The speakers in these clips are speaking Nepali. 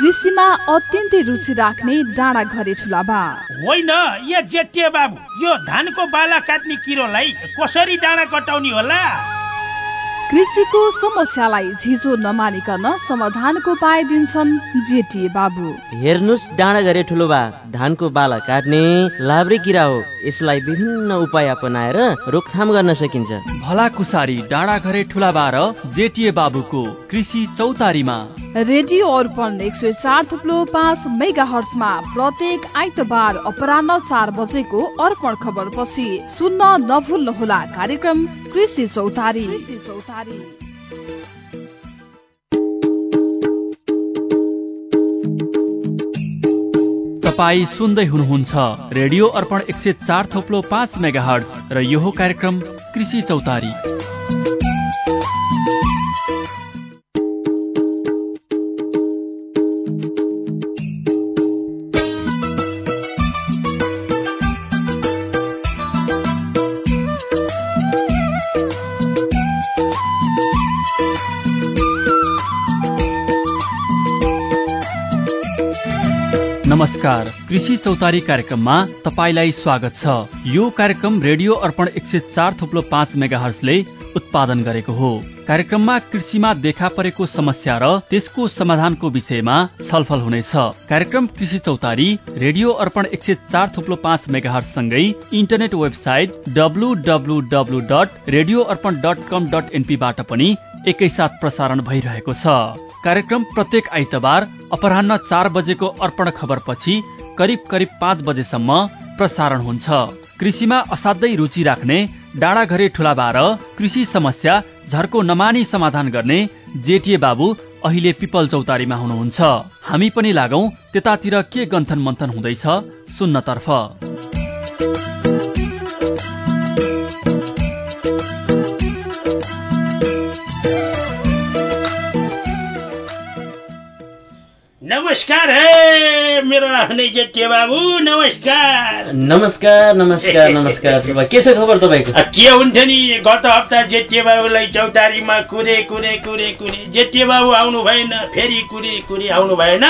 कृषिमा अत्यन्तै रुचि राख्ने डाँडा घरे ठुलाबा होइन यो जेठे बाबु यो धानको बाला काट्ने किरोलाई कसरी डाँडा कटाउने होला? कृषिको समस्यालाई झिझो नमानिकन समाधानको उपाय दिन्छन् जेटिए बाबु। हेर्नुहोस् डाँडा घरे ठुलो बा धानको बाला काट्ने लाभ्रे किरा हो। यसलाई विभिन्न उपाय अपनाएर रोकथाम गर्न सकिन्छ। भलाकुसारी डाँडा घरे ठुला बार जेटिए बाबुको कृषि चौतारीमा रेडियो अर्पण एक सय चार थुप्लो पाँच मेगा हर्समा प्रत्येक आइतबार अपरान्न चार बजेको अर्पण खबर पछि सुन्न नभुल्नुहोला कार्यक्रम कृषि चौतारी। चौतारी। तपाईँ सुन्दै हुनुहुन्छ रेडियो अर्पण एक सय चार थोप्लो पाँच मेगा हर्ज र यो कार्यक्रम कृषि चौतारी। नमस्कार। कृषि चौतारी कार्यक्रममा तपाईँलाई स्वागत छ। यो कार्यक्रम रेडियो अर्पण एक सय चार थुप्लो पाँच मेगा हर्सले उत्पादन गरेको हो। कार्यक्रममा कृषिमा देखा परेको समस्या र त्यसको समाधानको विषयमा छलफल हुनेछ। कार्यक्रम कृषि चौतारी रेडियो अर्पण एक सय चार थुप्लो पाँच मेगा हर्स सँगै internet website W W W dot radio Arpan dot com dot एनपीबाट पनि एकैसाथ प्रसारण भइरहेको छ। कार्यक्रम प्रत्येक आइतबार अपरान्न चार बजेको अर्पण खबर पछि करिब करिब पाँच बजेसम्म प्रसारण हुन्छ। कृषिमा असाध्यै रुचि राख्ने डाँडा घरे ठुलाबार कृषि समस्या झर्को नमानी समाधान गर्ने जेटिए बाबु अहिले पिपल चौतारीमा हुनुहुन्छ। हामी पनि लागौ त्यतातिर के गन्थन मन्थन हुँदैछ सुन्नतर्फ। नमस्कार है मेरो आफ्नै जेठे बाबु नमस्कार। नमस्कार नमस्कार नमस्कार के छ खबर तपाईँको? के हुन्थ्यो नि गत हप्ता जेठे बाबुलाई चौतारीमा कुरे कुरे कुरे कुरे जेठे बाबु आउनु भएन फेरि कुरे कुरे आउनु भएन।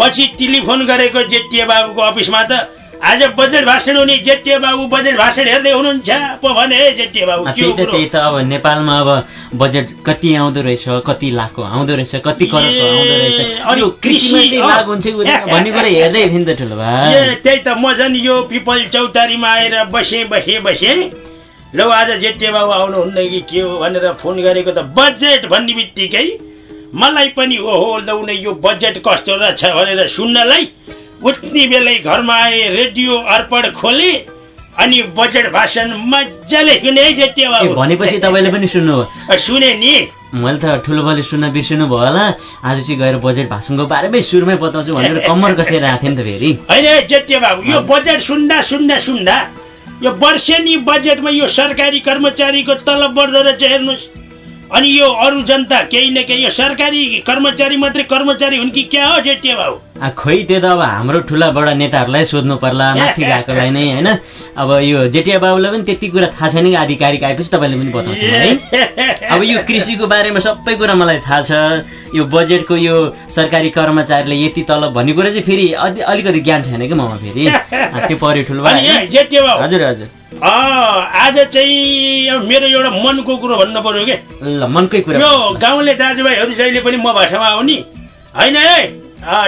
पछि टेलिफोन गरेको जेठे बाबुको अफिसमा त आज बजेट भाषण हुने जेठे बाबु बजेट भाषण हेर्दै हुनुहुन्छ। पो भने है जेठे बाबु त्यही त अब नेपालमा अब बजेट कति आउँदो रहेछ कति लाखको आउँदो रहेछ कति करोडको आउँदो रहेछ। अनि कृषिमा लाभ हुन्छ भन्ने कुरा हेर्दै थिएँ नि त ठुलो ए त्यही त म झन् यो पिपल चौतारीमा आएर बसेँ बसेँ बसेँ। लौ आज जेठे बाबु आउनुहुन्न कि के हो भनेर फोन गरेको त बजेट भन्ने बित्तिकै मलाई पनि ओहो लौ नै यो बजेट कस्तो रहेछ भनेर सुन्नलाई। उठ्ने बेलै घरमा आए रेडियो अर्पण खोले अनि बजेट भाषण मजाले सुने भनेपछि तपाईँले पनि सुन्नु सुने नि। मैले त ठुलो बलि सुन्न बिर्सिनु भयो होला। आज चाहिँ गएर बजेट भाषणको बारेमै सुरुमै बताउँछु भनेर कम्मर कसेर आएको थिएँ नि त फेरि। होइन जेठे बाबु यो बजेट सुन्दा सुन्दा सुन्दा यो वर्षेनी बजेटमा यो सरकारी कर्मचारीको तलब बढ्दो रहेछ हेर्नुहोस्। अनि यो अरू जनता केही न केही यो सरकारी कर्मचारी मात्रै कर्मचारी हुन् कि क्या हो जेठे आ, खोइ त्यो त अब हाम्रो ठुला बडा नेताहरूलाई सोध्नु पर्ला माथि गएकोलाई नै होइन? अब यो जेटिया बाबुलाई पनि त्यति कुरा थाहा छैन कि आधिकारिक आएपछि तपाईँले पनि बताउँछु है? अब यो कृषिको बारेमा सबै कुरा मलाई थाहा छ। यो बजेटको यो सरकारी कर्मचारीले यति तलब भन्ने कुरा चाहिँ फेरि अलि- अलिकति ज्ञान छैन कि ममा फेरि? त्यो पऱ्यो ठुलो हजुर हजुर। आज चाहिँ अब मेरो एउटा मनको कुरो भन्नु पर्यो कि? ल मनकै कुरा यो गाउँले दाजुभाइहरू जहिले पनि म भाषामा आउने होइन है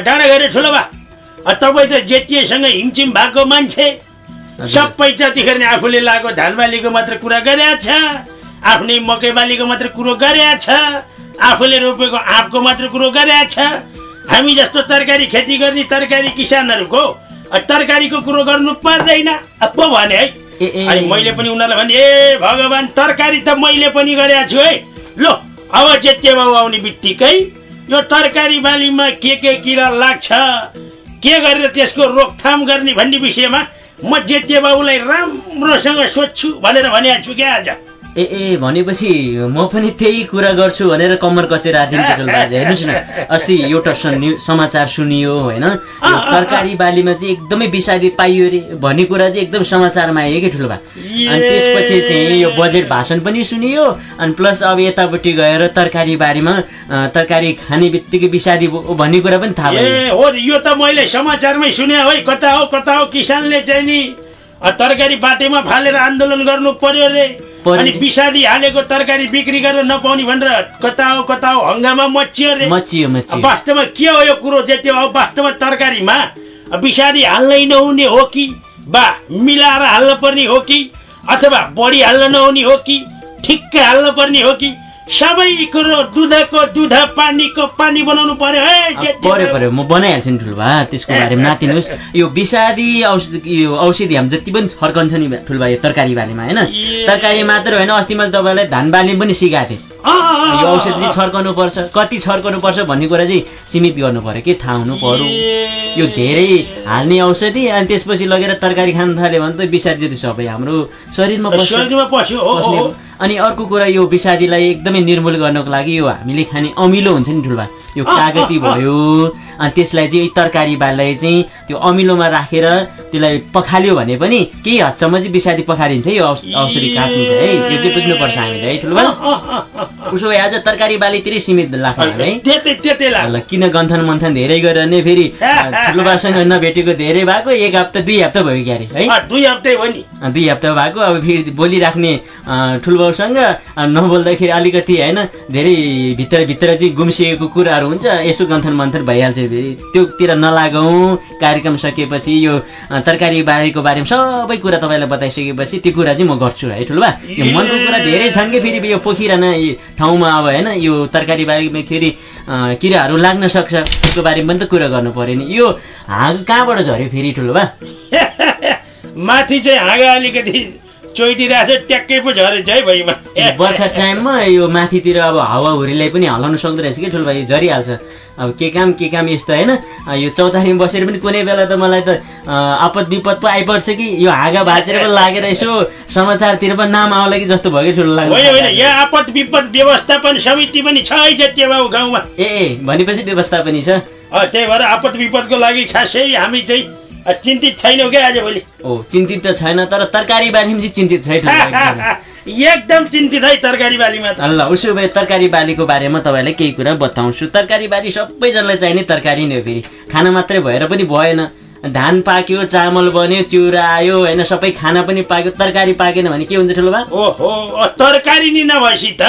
डाँडा गएर ठुलो अँ, तपाईँ त जेटिएसँग हिमचिम भएको मान्छे। सबै जतिखेर नि आफूले लागेको धान बालीको मात्र कुरा गरेका छ। आफ्नै मकै बालीको मात्र कुरो गरेका छ। आफूले रोपेको आँपको मात्र कुरो गरेका छ। हामी जस्तो तरकारी खेती गर्ने तरकारी किसानहरूको तरकारीको कुरो गर्नु पर्दैन। पो भने है। अनि मैले पनि उनीहरूलाई भने ए भगवान् तरकारी त मैले पनि गरेको छु है। लो अब बाबु आउने बित्तिकै यो तरकारी बालीमा के के किरा लाग्छ के गरेर त्यसको रोकथाम गर्ने भन्ने विषयमा म जेठे बाबुलाई राम्रोसँग सोध्छु भनेर भनेको छु क्या आज। ए ए भनेपछि म पनि त्यही कुरा गर्छु भनेर कम्मर कसेर आएको थिएँ बाजे हेर्नुहोस् न। अस्ति एउटा समाचार सुनियो होइन? तरकारी बालीमा चाहिँ एकदमै विषादी पाइयो अरे भन्ने कुरा चाहिँ एकदम समाचारमा आयो कि ठुलो बा अनि त्यसपछि चाहिँ यो बजेट भाषण पनि सुनियो अनि प्लस अब यतापट्टि गएर तरकारी बारीमा तरकारी खाने बित्तिकै विषादी भ- भन्ने कुरा पनि थाहा भयो। हो यो त मैले समाचारमै सुने है कता हो कता हो किसानले चाहिँ नि तरकारी बाटोमा फालेर आन्दोलन गर्नु पर्यो रे पर्यो। अनि विषादी हालेको तरकारी बिक्री गर्न नपाउने भनेर कता हो कता हो हङ्गामा मचियो रे। मचियो मचियो। वास्तवमा के हो यो कुरो चाहिँ त्यो अब वास्तवमा तरकारीमा विषादी हाल्नै नहुने हो कि? बा मिलाएर हाल्न पर्ने हो कि? अथवा बढी हाल्न नहुने हो कि? ठिक्कै हाल्न पर्ने हो कि? सबै कुरो दुधको दुध पानीको पानी बनाउनु पर्यो है पर्यो पर्यो म बनाइहाल्छु नि ठुल्बा त्यसको बारेमा नातिनुहोस्। यो विषादी औषधि यो औषधि हामी जति पनि छर्कन्छ नि ठुल्बा यो तरकारी बालीमा होइन। तरकारी मात्र होइन अस्ति मैले तपाईँलाई धान बाली पनि सिकाएको थिएँ यो औषधि चाहिँ छर्काउनु पर्छ कति छर्काउनु पर्छ भन्ने कुरा चाहिँ सीमित गर्नु पर्यो के थाहा हुनु पर्यो। यो धेरै हाल्ने औषधि अनि त्यसपछि लगेर तरकारी खान थाल्यो भने त विषादी चाहिँ सबै हाम्रो शरीरमा शरीरमा पस्यो। अनि अर्को कुरा यो विषादीलाई एकदमै निर्मूल गर्नको लागि यो हामीले खाने अमिलो हुन्छ नि ठुल्बा। यो कागती। भयो अनि त्यसलाई चाहिँ तरकारी बाललाई चाहिँ त्यो अमिलोमा राखेर त्यसलाई पखाल्यो भने पनि केही हदसम्म चाहिँ विषादी पखालिन्छ यो औष- औषधि काटिन्छ है। यो चाहिँ बुझ्नुपर्छ हामीले है ठुल्बा। उसो भए आज तरकारी बालीतिरै सीमित लाग्छ है। किन गन्थन मन्थन धेरै गरेर नै फेरि ठुलोबासँग नभेटेको धेरै भएको एक हप्ता दुई हप्ता भयो क्यारे है। दुई हप्तै हो नि। दुई हप्ता भएको अब फेरि बोलिराख्ने अँ, ठुलोबाउसँग अँ, नबोल्दाखेरि अलिकति होइन धेरै भित्र भित्र चाहिँ गुम्सिएको कुराहरू हुन्छ। यसो गन्थन मन्थन भइहाल्छ फेरि। त्योतिर नलागौँ। कार्यक्रम सकिएपछि यो तरकारी बारीको बारेमा सबै कुरा तपाईँलाई बताइसकेपछि त्यो कुरा चाहिँ म गर्छु है ठुलोबा यो मनको कुरा धेरै छन् कि फेरि यो पोखिरहने ठाउँमा अब होइन यो तरकारी बारीमा फेरि किराहरू लाग्न सक्छ। त्यसको बारेमा पनि त कुरा गर्नु पर्यो नि। यो हाँग कहाँबाट झऱ्यो फेरि ठुलोबा माथि चाहिँ हाँगा अलिकति चोइटिरहेको छ ट्याक्कै पो झरेछ है भैमा। बर्खा टाइममा यो माथितिर अब हावाहुरीलाई पनि हल्लाउन सक्दो रहेछ कि ठुलो भाइ झरिहाल्छ। अब के काम के काम यस्तो होइन? यो चौतारीमा बसेर पनि कुनै बेला त मलाई त आपद विपद पो आइपर्छ कि? यो हाँगा भाँचेर पनि लागेर यसो समाचारतिर पनि नाम आउला कि जस्तो भयो कि ठुलो होइन होइन यहाँ आपद विपद व्यवस्थापन समिति पनि छ गाउँमा। ए भनेपछि व्यवस्था पनि छ त्यही भएर आपद विपदको लागि खासै हामी चाहिँ चिन्तित छैनौँ क्या आजभोलि ओ चिन्तित त छैन तर तरकारी बारीमा चाहिँ चिन्तित छ है ठुलो भाइ। एकदम चिन्तित है तरकारी बालीमा त। ल उसो भए तरकारी बालीको बारेमा तपाईँलाई केही कुरा बताउँछु। तरकारी बाली सबैजनालाई चाहिने तरकारी नै हो फेरि। खाना मात्रै भएर पनि भएन। धान पाक्यो चामल बन्यो चिउरा आयो होइन सबै खाना पनि पाक्यो तरकारी पाकेन भने के हुन्छ ठुलो बा ओहो तरकारी नि नभएपछि त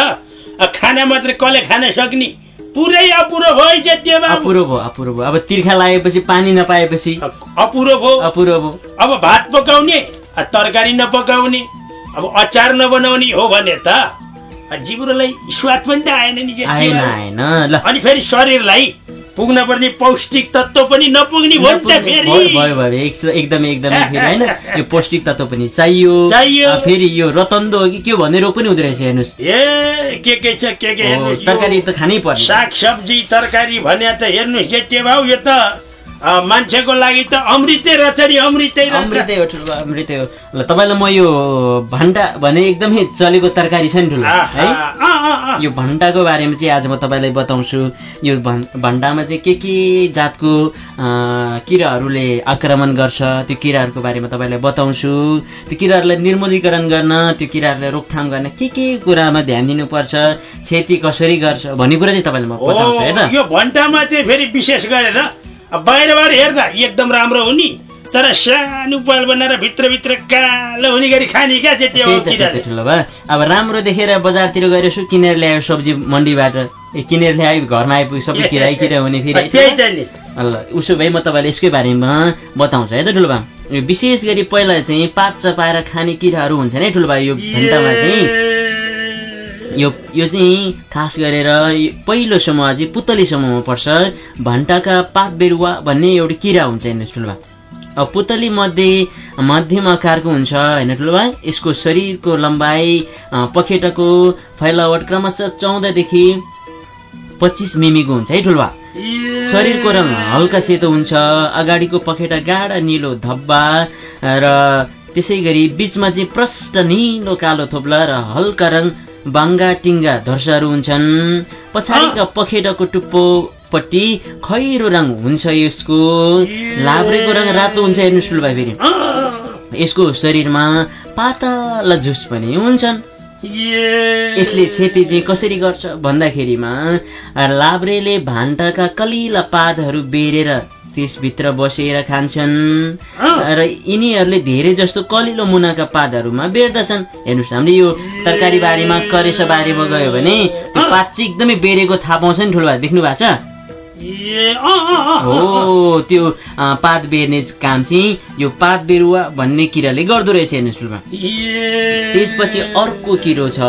खाना मात्रै कसले खान सक्ने? पुरै अपुरो भयो है जेठे बाबु अपुरो भयो अपुरो भयो। अब तिर्खा लागेपछि पानी नपाएपछि? अपुरो भयो। अपुरो भयो। अब भात पकाउने तरकारी नपकाउने अब अचार नबनाउने हो भने त जिब्रोलाई स्वाद पनि त आएन नि आएन। आएन। ल। अनि फेरि शरीरलाई पुग्न पर्ने पौष्टिक तत्त्व पनि नपुग्ने भयो भयो फेरि। भयो भयो एक- एकदमै एकदमै फेरि होइन? यो पौष्टिक तत्त्व पनि चाहियो। चाहियो। फेरि यो रतन्दो हो कि के भन्ने रोग पनि हुँदो रहेछ हेर्नुहोस्। ए के के छ के के तरकारी त खानै पर्ने। साग सब्जी तरकारी भने त हेर्नुहोस् भाउ यो त। मान्छेको लागि त अमृतै रहेछ नि अमृतै अमृतै हो ठुलो अमृतै हो। ल तपाईँलाई म यो भन्टा भने एकदमै चलेको तरकारी छ नि ठुलो है। यो भन्टाको बारेमा चाहिँ आज म तपाईँलाई बताउँछु। यो भन् भन्टामा चाहिँ के के जातको किराहरूले आक्रमण गर्छ त्यो किराहरूको बारेमा तपाईँलाई बताउँछु। त्यो किराहरूलाई निर्मूलीकरण गर्न त्यो किराहरूलाई रोकथाम गर्न के के कुरामा ध्यान दिनुपर्छ क्षति कसरी गर्छ भन्ने कुरा चाहिँ तपाईँलाई म बताउँछु है त? यो भन्टामा चाहिँ फेरि विशेष गरेर बाहिरबाट हेर्दा एकदम राम्रो हुने तर सानो पाल बनाएर भित्रभित्र कालो हुने गरी खाने क्या ठुलो भयो अब राम्रो देखेर बजारतिर गएर यसो किनेर ल्यायो सब्जी मन्डीबाट ए किनेर ल्यायो घरमा आइपुग्यो सबै किरा किरा हुने फेरि। नि। ल उसो भए म तपाईँलाई यसकै बारेमा बताउँछु है त ठुलोबा यो विशेष गरी पहिला चाहिँ पात चपाएर खाने किराहरू हुन्छ नि ठुलोबा यो भन्टामा चाहिँ। यो यो चाहिँ खास गरेर पहिलो समूह चाहिँ पुतली समूहमा पर्छ। भन्टाका पात बेरुवा भन्ने एउटा किरा हुन्छ हेर्नुहोस् ठुलोबा। अब पुतली मध्ये मध्यम आकारको हुन्छ होइन ठुलोबा? यसको शरीरको लम्बाइ पखेटाको फैलावट क्रमशः चौधदेखि पच्चिस मिमीको हुन्छ है ठुलोबा? ए, शरीरको रङ हल्का सेतो हुन्छ अगाडिको पखेटा गाढा निलो धब्बा र त्यसै गरी बिचमा चाहिँ प्रष्ट निलो कालो थोप्ला र हल्का रङ बाङ्गा टिङ्गा धर्साहरू हुन्छन्। पछाडिका पखेटाको टुप्पोपट्टि खैरो रङ हुन्छ यसको। लाभ्रेको रङ रातो हुन्छ हेर्नुहोस् ठुलो भाइ फेरि यसको शरीरमा पातला झुस पनि हुन्छन्। यसले क्षति चाहिँ कसरी गर्छ भन्दाखेरिमा लाभ्रेले भान्टाका कलिला पातहरू बेरेर त्यसभित्र बसेर खान्छन्। र यिनीहरूले धेरै जस्तो कलिलो मुनाका पातहरूमा बेर्दछन्। हेर्नुहोस् हामीले यो तरकारी बारीमा करेस बारीमा गयो भने त्यो पात चाहिँ एकदमै बेरेको थाहा पाउँछ नि ठुलो देख्नु भएको छ? हो त्यो पात बेर्ने काम चाहिँ यो पात बेरुवा भन्ने किराले गर्दो रहेछ हेर्नुहोस् ठुलोमा त्यसपछि अर्को किरो छ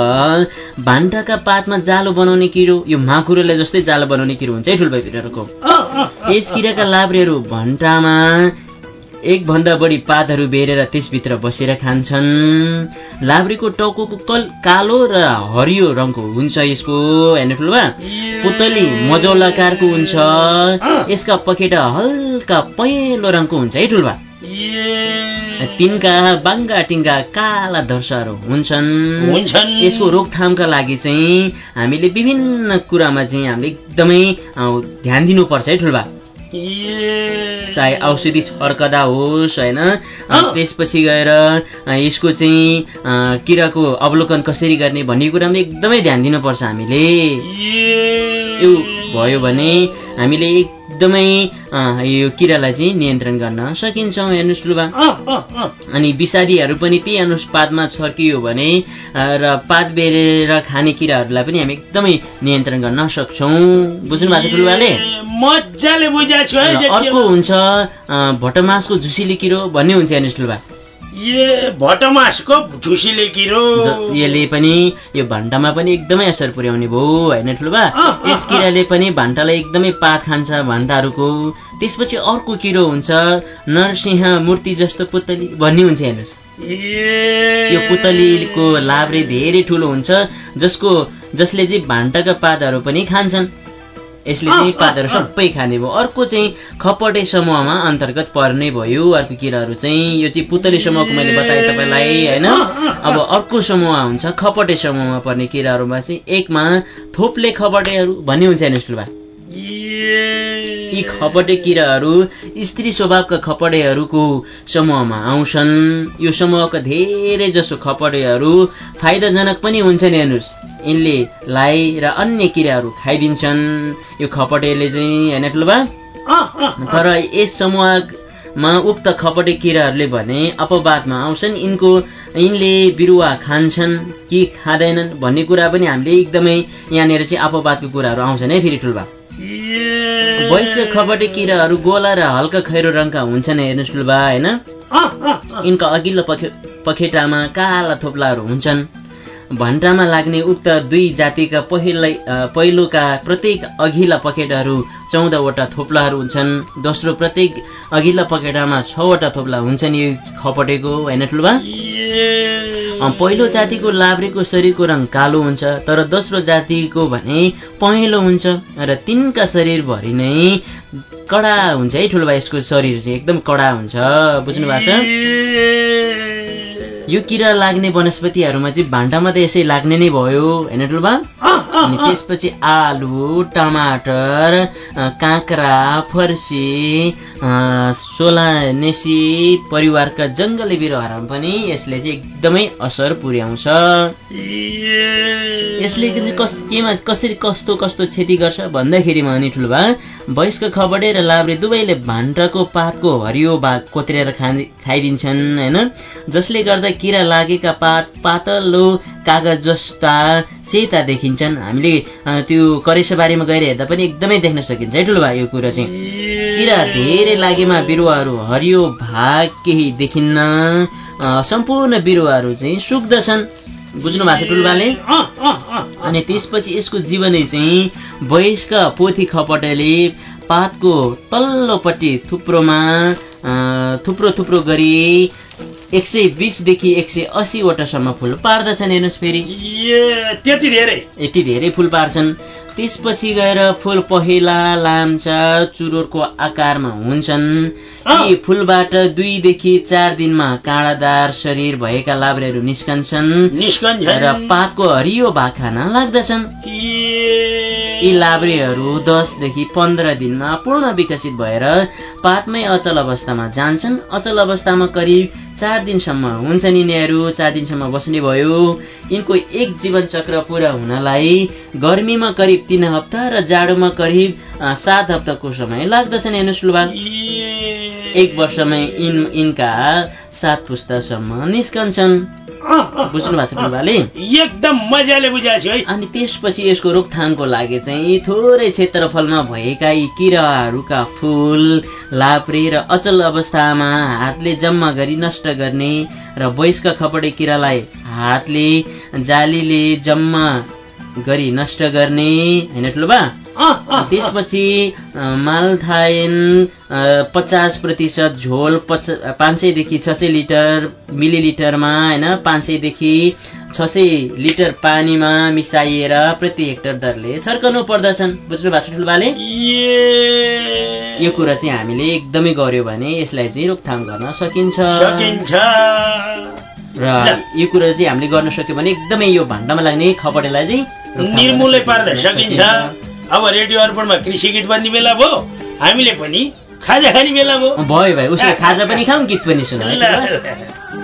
भान्टाका पातमा जालो बनाउने किरो। यो माकुरोलाई जस्तै जालो बनाउने किरो हुन्छ है ठुलो भाइ यस किराका लाभ्रेहरू भन्टामा एकभन्दा बढी पातहरू बेरेर त्यसभित्र बसेर खान्छन्। लाभ्रेको टाउको कल कालो र हरियो रङको हुन्छ यसको हेर्नु पुतली मजौलाकारको हुन्छ। यसका पखेटा हल्का पहेँलो रङको हुन्छ है ठुलबा तिनका बाङ्गा टिङ्गा काला धर्साहरू हुन्छन्। यसको रोकथामका लागि चाहिँ हामीले विभिन्न कुरामा चाहिँ हामीले एकदमै ध्यान दिनुपर्छ है ठुलबा चाहे औषधि छर्कदा होस् होइन त्यसपछि गएर यसको चाहिँ किराको अवलोकन कसरी गर्ने भन्ने कुरामा एकदमै ध्यान दिनुपर्छ हामीले। यो भयो भने हामीले एकदमै यो किरालाई चाहिँ नियन्त्रण गर्न सकिन्छौँ हेर्नुहोस् लुबा अनि विषादीहरू पनि त्यही अनुपातमा छर्कियो भने र पात बेरेर खाने किराहरूलाई पनि हामी एकदमै नियन्त्रण गर्न सक्छौँ। बुझ्नु भएको छ ठुलुवाले मजाले बुझाएको अर्को हुन्छ भटमासको झुसिली किरो भन्ने हुन्छ हेर्नुहोस् ठुलबा ए भटमासको झुसिले किरो। यसले पनि यो भान्टामा पनि एकदमै असर पुर्याउने भयो होइन ठुलबा? यस किराले पनि भान्टालाई एकदमै पात खान्छ भान्टाहरूको त्यसपछि अर्को किरो हुन्छ नरसिंह मूर्ति जस्तो पुतली। भन्ने हुन्छ हेर्नुहोस्। यो। पुतलीको लाभ्रे धेरै ठुलो हुन्छ जसको जसले चाहिँ भान्टाका पातहरू पनि खान्छन्। यसले चाहिँ पातहरू सबै खाने भयो। अर्को चाहिँ खपटे समूहमा अन्तर्गत पर्ने भयो। अर्को किराहरू चाहिँ यो चाहिँ पुतली समूहको मैले बताएँ तपाईँलाई होइन? अब अर्को समूह हुन्छ खपटे समूहमा पर्ने किराहरूमा चाहिँ एकमा थोप्ले खपटेहरू भन्ने हुन्छ हेर्नुहोस् ठुल्बा यी खपटे किराहरू स्त्री स्वभावका खपडेहरूको समूहमा आउँछन्। यो समूहका धेरै जसो खपडेहरू फाइदाजनक पनि हुन्छन् हेर्नुहोस्। यिनले लाई र अन्य किराहरू खाइदिन्छन्। यो खपटेले चाहिँ होइन ठुलोबा तर यस समूहमा उक्त खपटे किराहरूले भने अपवादमा आउँछन्। यिनको यिनले बिरुवा खान्छन् कि खाँदैनन् भन्ने कुरा पनि हामीले एकदमै यहाँनिर चाहिँ अपवादको कुराहरू आउँछन् है फेरि ठुल्बा वयस्क खपटे किराहरू गोला र हल्का खैरो रङका हुन्छन् हेर्नुहोस् ठुल्बा होइन? यिनका अघिल्लो पखे पखेटामा काला थोप्लाहरू हुन्छन्। भन्टामा लाग्ने उक्त दुई जातिका पहिलै पहिलोका प्रत्येक अघिल्ला पखेटाहरू चौधवटा थोप्लाहरू हुन्छन्। दोस्रो प्रत्येक अघिल्ला पखेटामा छवटा थोप्ला हुन्छन्। यो खपटेको होइन ठुल्बा? पहिलो जातिको लाभ्रेको शरीरको रङ कालो हुन्छ तर दोस्रो जातिको भने पहेँलो हुन्छ र तिनका शरीरभरि नै कडा हुन्छ है ठुलो भाइ यसको शरीर चाहिँ एकदम कडा हुन्छ। बुझ्नु भएको छ? यो किरा लाग्ने वनस्पतिहरूमा चाहिँ भान्टामा त यसै लाग्ने नै भयो होइन ठुल्बा? अनि त्यसपछि आलु टमाटर काँक्रा फर्सी सोलानेसी परिवारका जङ्गली बिरुवाहरूमा पनि यसले चाहिँ एकदमै असर पुर्याउँछ। यसले कस केमा कसरी कस्तो कस्तो क्षति गर्छ भन्दाखेरिमा अनि ठुलो भा वयस्क खबडे र लाभ्रे दुवैले भान्टाको पातको हरियो भाग कोत्रेर खाने खाइदिन्छन् होइन जसले गर्दा किरा लागेका पात पातलो कागज जस्ता सेता देखिन्छन्। हामीले त्यो करेसबारीमा गएर हेर्दा पनि एकदमै देख्न सकिन्छ। है ठुलो भाइ यो कुरो चाहिँ। किरा धेरै लागेमा बिरुवाहरू हरियो भाग केही देखिन्न। सम्पूर्ण बिरुवाहरू चाहिँ सुक्दछन्। बुझ्नु भएको छ टुलबाले? अनि त्यसपछि यसको जीवनै चाहिँ वयस्क पोथी खपटेले पातको तल्लोपट्टि थुप्रोमा थुप्रो थुप्रो गरी एक सय बिसदेखि एक सय अस्सीवटासम्म फुल पार्दछन् हेर्नुहोस् फेरि। त्यति धेरै। यति धेरै फुल पार्छन्। त्यसपछि गएर फुल पहिला लाम्चा चुरोटको आकारमा हुन्छन्। यी फुलबाट दुईदेखि चार दिनमा काँडादार शरीर भएका लाब्रेहरू निस्कन्छन् र पातको हरियो भाग खान लाग्दछन्। यी लाब्रेहरू दसदेखि पन्ध्र दिनमा पूर्ण विकसित भएर पातमै अचल अवस्थामा जान्छन्। अचल अवस्थामा करिब चार दिनसम्म हुन्छन् यिनीहरू। चार दिनसम्म बस्ने भयो। यिनको एक जीवन चक्र पुरा हुनलाई गर्मीमा करिब तिन हप्ता र जाडोमा करिब सात हप्ताको समय लाग्दछन् हेर्नुहोस् लुबा। एक वर्षमै यिन यिनका सात पुस्तासम्म निस्कन्छन्। बुझ्नु भएको छ लुबाले? एकदम मजाले बुझाएको है। अनि त्यसपछि यसको रोकथामको लागि चाहिँ थोरै क्षेत्रफलमा भएका यी किराहरूका फुल लाप्रे र अचल अवस्थामा हातले जम्मा गरी नष्ट गर्ने र वयस्क खपडे किरालाई हातले जालीले जम्मा गरी नष्ट गर्ने होइन ठुलोबा अँ, अँ, त्यसपछि अ, मालथाइन पचास प्रतिशत झोल पच पाँच सयदेखि छ सय लिटर मिलिलिटरमा होइन? पाँच सयदेखि छ सय लिटर पानीमा मिसाइएर प्रति हेक्टर दरले छर्कनु पर्दछन्। बुझ्नु भएको छ ठुल्बाले यो कुरा चाहिँ हामीले एकदमै गर्यो भने यसलाई चाहिँ रोकथाम गर्न सकिन्छ। सकिन्छ। र यो कुरा चाहिँ हामीले गर्न सक्यो भने एकदमै यो भाण्डामा लाग्ने खपडेलाई चाहिँ निर्मूलै पार्न सकिन्छ। अब रेडियो अर्पणमा कृषि गीत बन्ने बेला भयो। हामीले पनि खाजा खाने बेला भयो। भयो भाइ उसले खाजा पनि खाऊँ गीत पनि सुनाऊ।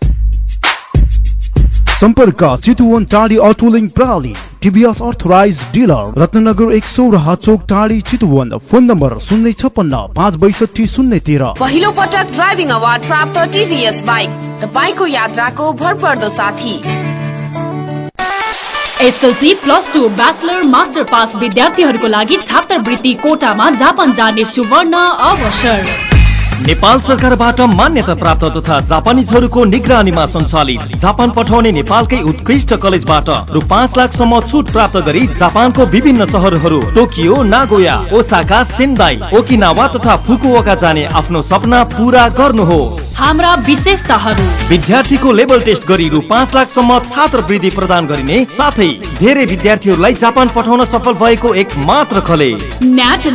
सम्पर्क चितुवन टाढी अटोलिङ प्रणाली टिभीएस अर्थराइज डिलर रत्नगर एक सौ र चोक टाढी चितुवन फोन नम्बर शून्य छप्पन्न पाँच बैसठी शून्य तेह्र। पहिलो पटक ड्राइभिङ अवार्ड प्राप्त टिभीएस बाइक तपाईँको यात्राको भरपर्दो साथी। SLC plus two bachelor master pass विद्यार्थीहरूको लागि छात्रवृत्ति कोटामा जापान जाने सुवर्ण अवसर। नेपाल सरकारबाट मान्यता प्राप्त तथा जापानिजहरूको निगरानीमा सञ्चालित जापान पठाउने नेपालकै उत्कृष्ट कलेजबाट रु पाँच लाखसम्म छुट प्राप्त गरी जापानको विभिन्न सहरहरू Tokyo Nagoya Osaka Sendai Okinawa तथा फुकुओका जाने आफ्नो सपना पूरा गर्नुहोस्। हाम्रा विशेषताहरू। विद्यार्थीको लेभल टेस्ट गरी रु पाँच लाखसम्म छात्रवृत्ति प्रदान गरिने साथै धेरै विद्यार्थीहरूलाई जापान पठाउन सफल भएको एक मात्र कलेज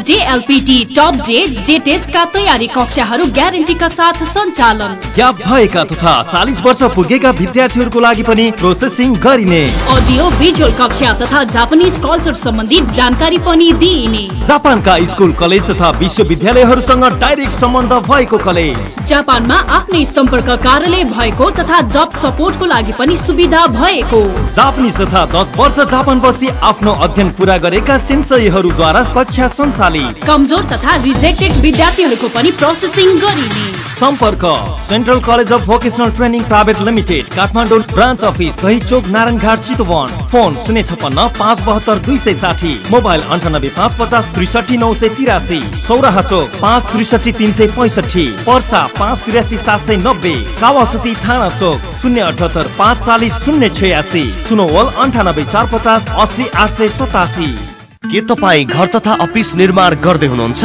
जेएलपिटी टप जे जे टेस्टका तयारी कक्षाहरू ग्यारेन्टीका साथ सञ्चालन। ग्याप भएका तथा चालिस वर्ष पुगेका विद्यार्थीहरूको लागि पनि प्रोसेसिङ गरिने। अडियो भिजुअल कक्षा तथा जापानिज कल्चर सम्बन्धी जानकारी पनि दिइने। जापानका स्कुल कलेज तथा विश्वविद्यालयहरूसँग डाइरेक्ट सम्बन्ध भएको कलेज। जापानमा आफ्नै सम्पर्क कार्यालय भएको तथा जब सपोर्टको लागि पनि सुविधा भएको। जापानिज तथा दस वर्ष जापान बसी आफ्नो अध्ययन पूरा गरेका सेन्सरीहरूद्वारा कक्षा सञ्चालित। कमजोर तथा रिजेक्टेड विद्यार्थीहरूको पनि प्रोसेसिङ गरिने। सम्पर्क central college of vocational training private limited Kathmandu branch office सही चोक नारायणघाट चितवन। फोन शून्य छपन्न पाँच बहत्तर दुई सय साठी। मोबाइल अन्ठानब्बे पाँच पचास त्रिसठी नौ सय तिरासी। सौराहा चोक पाँच त्रिसठी तिन सय पैँसठी। पर्सा पाँच तिरासी सात सय नब्बे कावासुती थाना चोक शून्य अठहत्तर पाँच चालिस शून्य छयासी सुनोवल अन्ठानब्बे चार पचास अस्सी आठ सय सतासी। के तपाईँ घर तथा अफिस निर्माण गर्दै हुनुहुन्छ?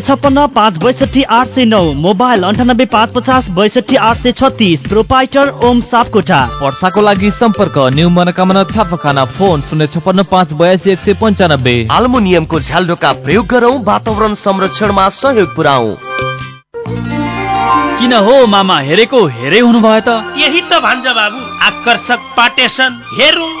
छप्पन्न पाँच बैसठी आठ सय नौ मोबाइल अन्ठानब्बे पाँच पचास बैसठी आठ सय छत्तिस प्रोपाइटर ओम सापकोटा वर्षाको लागि सम्पर्क न्यू मनोकामना छापाखाना फोन शून्य छप्पन्न पाँच बयासी एक सय पन्चानब्बे। आल्मुनियमको झ्याल ढोका प्रयोग गरौँ वातावरण संरक्षणमा सहयोग पुऱ्याउ किन हो मामा हेरेको हेरै हुनुभयो त? यही त भन्छ बाबु आकर्षक पार्टेसन हेरौँ।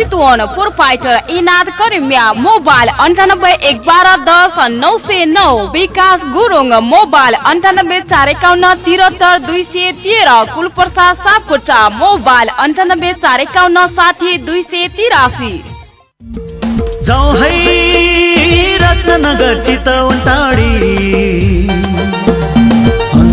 चितवन प्रोपाइटर इनाद करिमिया मोबाइल अन्ठानब्बे एक बाह्र दस नौ सय नौ विकास गुरुङ मोबाइल अन्ठानब्बे चार एकाउन्न तिहत्तर दुई सय तेह्र कुलप्रसाद सापकोटा मोबाइल अन्ठानब्बे चार एकाउन्न साठी दुई सय तिरासी। चितवन टाढी।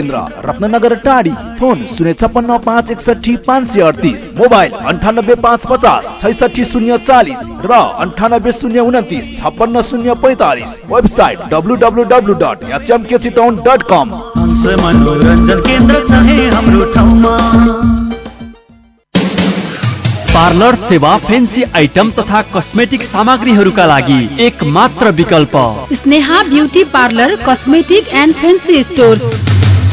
केन्द्र रत्नगर टाढी। फोन शून्य छप्पन्न पाँच एकसठी पाँच सय अडतिस। मोबाइल अन्ठानब्बे पाँच पचास छैसठी शून्य चालिस र अन्ठानब्बे शून्य उन्तिस छप्पन्न शून्य पैँतालिस। Website W W W dot HMK Chitwan dot com. Hans मनोरञ्जन केन्द्र छ है हाम्रो ठाउँमा। पार्लर सेवा फेन्सी आइटम तथा कस्मेटिक सामग्रीहरूका लागि एक मात्र विकल्प। Sneha beauty parlour cosmetic and fancy stores.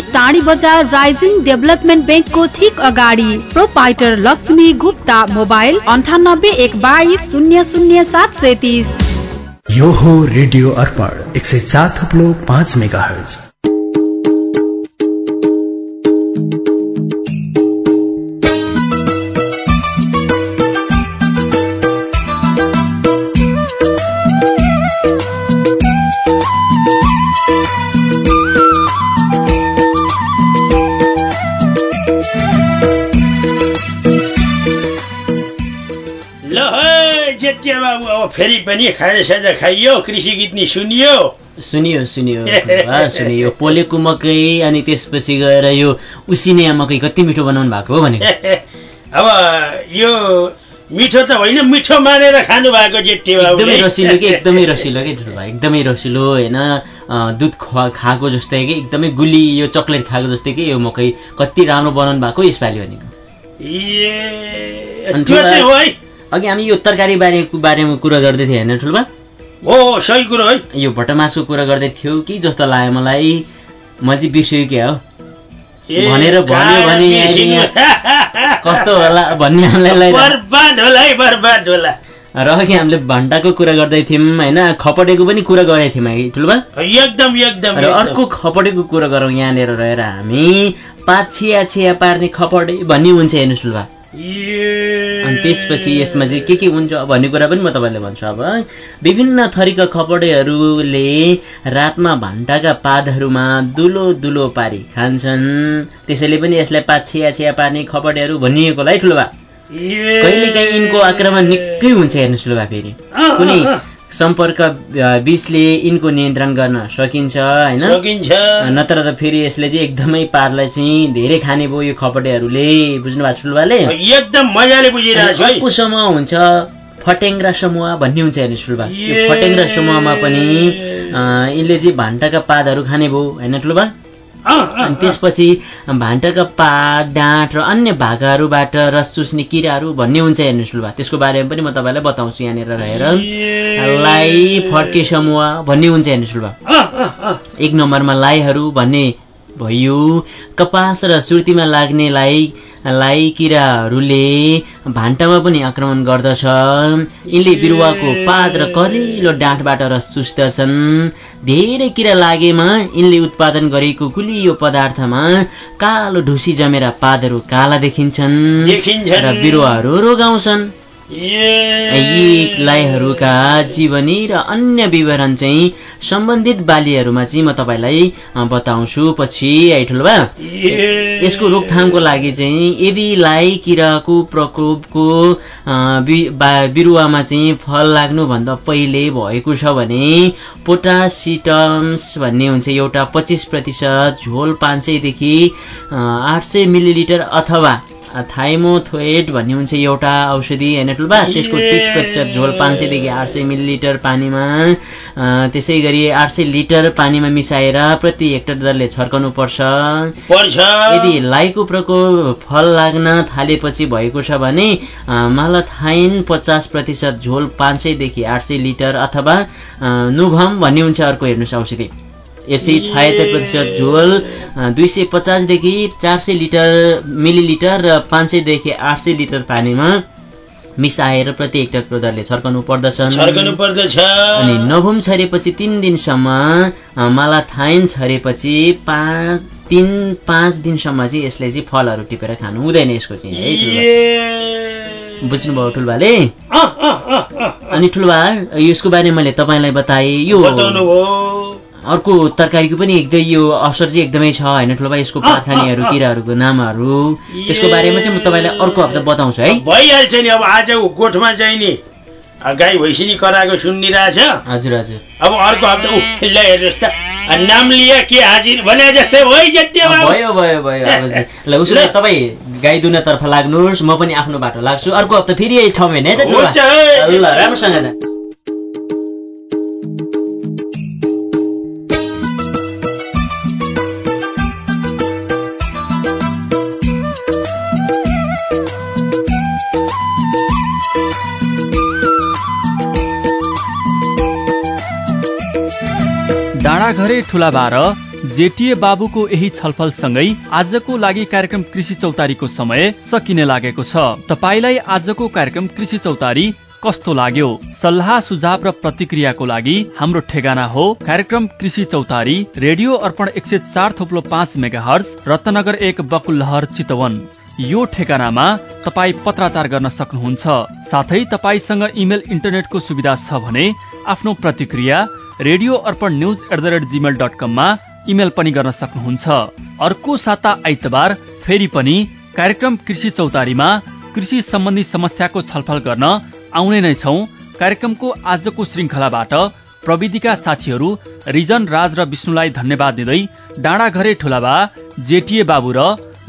टाढी बजार राइजिङ डेभलपमेन्ट ब्याङ्कको ठिक अगाडि। प्रोपाइटर लक्ष्मी गुप्ता मोबाइल अन्ठानब्बे एक बाइस शून्य शून्य सात सय तिस यो हो रेडियो अर्पण एक सय चार थप्लो पाँच मेगा हर्ज फेरि पनि खाजा साजा खाइयो कृषि गीत नि सुनियो। सुनियो सुनियो सुनियो। पोलेको मकै अनि त्यसपछि गएर यो उसिने मकै कति मिठो बनाउनु भएको हो भनेको। अब यो मिठो त होइन मिठो मानेर खानु भएको जेठी एकदमै रसिलो कि एकदमै रसिलो कि ठुल्बा एकदमै रसिलो होइन दुध खुवा खाएको जस्तै कि एकदमै गुली यो चक्लेट खाएको जस्तै कि यो मकै कति राम्रो बनाउनु भएको यसपालि भनेको अघि हामी यो तरकारी बारेको बारेमा कुरा गर्दै थियौँ होइन ठुल्बा? हो सही कुरो है। यो भटमासको कुरा गर्दै थियो कि जस्तो लाग्यो मलाई? म चाहिँ बिर्सियो क्या हो? भनेर भन्यो भने कस्तो होला भन्ने हामीलाई र अघि हामीले भन्टाको कुरा गर्दै थियौँ होइन? खपटेको पनि कुरा गरेको थियौँ है ठुल्बा। एकदम एकदम र अर्को खपटेको कुरा गरौँ यहाँनिर रहेर हामी। पाँच छिया पार्ने खपटे भन्ने हुन्छ हेर्नुहोस् ठुल्बा। अनि त्यसपछि यसमा चाहिँ के के हुन्छ भन्ने कुरा पनि म तपाईँलाई भन्छु अब विभिन्न थरीका खपडेहरूले रातमा भान्टाका पातहरूमा दुलो दुलो पारी खान्छन्। त्यसैले पनि यसलाई पात छिया छिया पार्ने खपडेहरू भनिएको होला है ठुलो भा कहिले काहीँ यिनको आक्रमण निकै हुन्छ हेर्नुहोस् ठुलो भा फेरि कुनै सम्पर्क विषले यिनको नियन्त्रण गर्न सकिन्छ होइन? सकिन्छ। नत्र त फेरि यसले चाहिँ एकदमै पातलाई चाहिँ धेरै खाने भयो यो खपटेहरूले बुझ्नु भएको छ ठुल्बाले एकदम मजाले बुझिरहेको समूह हुन्छ? फटेङ्ग्रा समूह भन्ने हुन्छ हेर्नुहोस् ठुल्बा यो फटेङ्ग्रा समूहमा पनि यिनले चाहिँ भान्टाका पातहरू खाने भयो होइन ठुल्बा अनि त्यसपछि भान्टाका पात डाँठ र अन्य भागाहरूबाट रस चुस्ने किराहरू भन्ने हुन्छ हेर्नुहोस् ठुल्बा त्यसको बारेमा पनि म तपाईँलाई बताउँछु यहाँनिर रहेर। लाई फर्के समूह भन्ने हुन्छ हेर्नुहोस् ठुल्बा एक नम्बरमा लाईहरू भन्ने भयो। कपास र सुर्तीमा लाग्ने लाई लाई किराहरूले भान्टामा पनि आक्रमण गर्दछ। यिनले बिरुवाको पात र कलिलो डाँठबाट रस चुस्दछन्। धेरै किरा लागेमा यिनले उत्पादन गरेको गुलियो पदार्थमा कालो ढुसी जमेर पातहरू काला देखिन्छन् देखिन्छन्। र बिरुवाहरू रोगाउँछन्। यी लाइहरूका जीवनी र अन्य विवरण चाहिँ सम्बन्धित बालीहरूमा चाहिँ म तपाईँलाई बताउँछु। पछि है ठुलोबा यसको रोकथामको लागि चाहिँ यदि लाई किराको प्रकोपको बिरुवामा चाहिँ फल लाग्नुभन्दा पहिले भएको छ भने पोटासिटम्स भन्ने हुन्छ। एउटा पच्चिस प्रतिशत झोल पाँच सयदेखि आठ सय मिलिलिटर अथवा थाइमोथोएट भन्ने हुन्छ एउटा औषधि होइन ठुल्बा? त्यसको तिस प्रतिशत झोल पाँच सयदेखि आठ सय मिलिलिटर पानीमा त्यसै गरी आठ सय लिटर पानीमा मिसाएर प्रति हेक्टर दरले छर्काउनु पर्छ। यदि लाइको प्रकोप फल लाग्न थालेपछि भएको छ भने मालाथाइन पचास प्रतिशत झोल पाँच सयदेखि आठ सय लिटर अथवा नुभम भन्ने हुन्छ अर्को हेर्नुहोस् औषधि। यसै छयत्तर प्रतिशत झोल दुई सय पचासदेखि चार सय लिटर मिलिलिटर र पाँच सयदेखि आठ सय लिटर पानीमा मिसाएर प्रति हेक्टरको दरले छर्काउनु पर्दछन्। छर्कनु पर्दछ। अनि नभुम छरेपछि तिन दिनसम्म मालाथाइन छरेपछि पाँच तिन पाँच दिनसम्म चाहिँ यसले चाहिँ फलहरू टिपेर खानु हुँदैन यसको चाहिँ है बुझ्नुभयो ठुल्बाले? अनि ठुल्बा यसको बारेमा मैले तपाईँलाई बताएँ यो अर्को तरकारीको पनि एकदमै यो असर चाहिँ एकदमै छ होइन ठुलो भाइ? यसको पात खानेहरू किराहरूको नामहरू। त्यसको बारेमा चाहिँ म तपाईँलाई अर्को हप्ता बताउँछु है? भइहाल्छ नि अब आज गोठमा चाहिँ नि गाई भैँसी नि कराएको सुनिरहेछ हजुर हजुर। अब अर्को हप्ता ल हेर्नुहोस् त नाम लिया के हाजिर? भने जस्तै भयो भयो भयो ल उसो भए तपाईँ गाई दुनतर्फ लाग्नुहोस् म पनि आफ्नो बाटो लाग्छु। अर्को हप्ता फेरि यही ठाउँमा होइन राम्रोसँग डाँडाघरे ठुलाबार जेटिए बाबुको यही छलफलसँगै आजको लागि कार्यक्रम कृषि चौतारीको समय सकिने लागेको छ। तपाईँलाई आजको कार्यक्रम कृषि चौतारी कस्तो लाग्यो? सल्लाह सुझाव र प्रतिक्रियाको लागि हाम्रो ठेगाना हो कार्यक्रम कृषि चौतारी रेडियो अर्पण एक सय चार थोप्लो पाँच मेगा हर्स रत्नगर एक बकुलहर चितवन। यो ठेगानामा तपाईँ पत्राचार गर्न सक्नुहुन्छ। साथै तपाईँसँग इमेल इन्टरनेटको सुविधा छ भने आफ्नो प्रतिक्रिया radio Arpan news at the rate Gmail dot कममा इमेल पनि गर्न सक्नुहुन्छ। अर्को साता आइतबार फेरि पनि कार्यक्रम कृषि चौतारीमा कृषि सम्बन्धी समस्याको छलफल गर्न आउने नै छौ। कार्यक्रमको आजको श्रृङ्खलाबाट प्रविधिका साथीहरू रिजन राज र विष्णुलाई धन्यवाद दिँदै डाँडाघरे ठुलाबा जेटिए बाबु र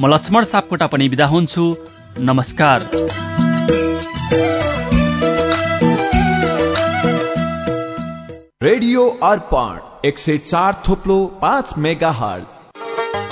म लक्ष्मण सापकोटा पनि बिदा हुन्छु। नमस्कार। रेडियो अर्पण एक सय चार थोप्लो पाँच मेगा हल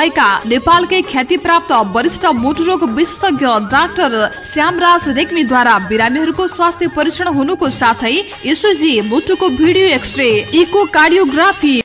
भएका नेपालकै ख्याति प्राप्त वरिष्ठ मुटु रोग विशेषज्ञ डाक्टर श्यामराज रेग्मीद्वारा बिरामीहरूको स्वास्थ्य परीक्षण हुनुको साथै एसओजी मुटुको भिडियो एक्सरे इको कार्डियोग्राफी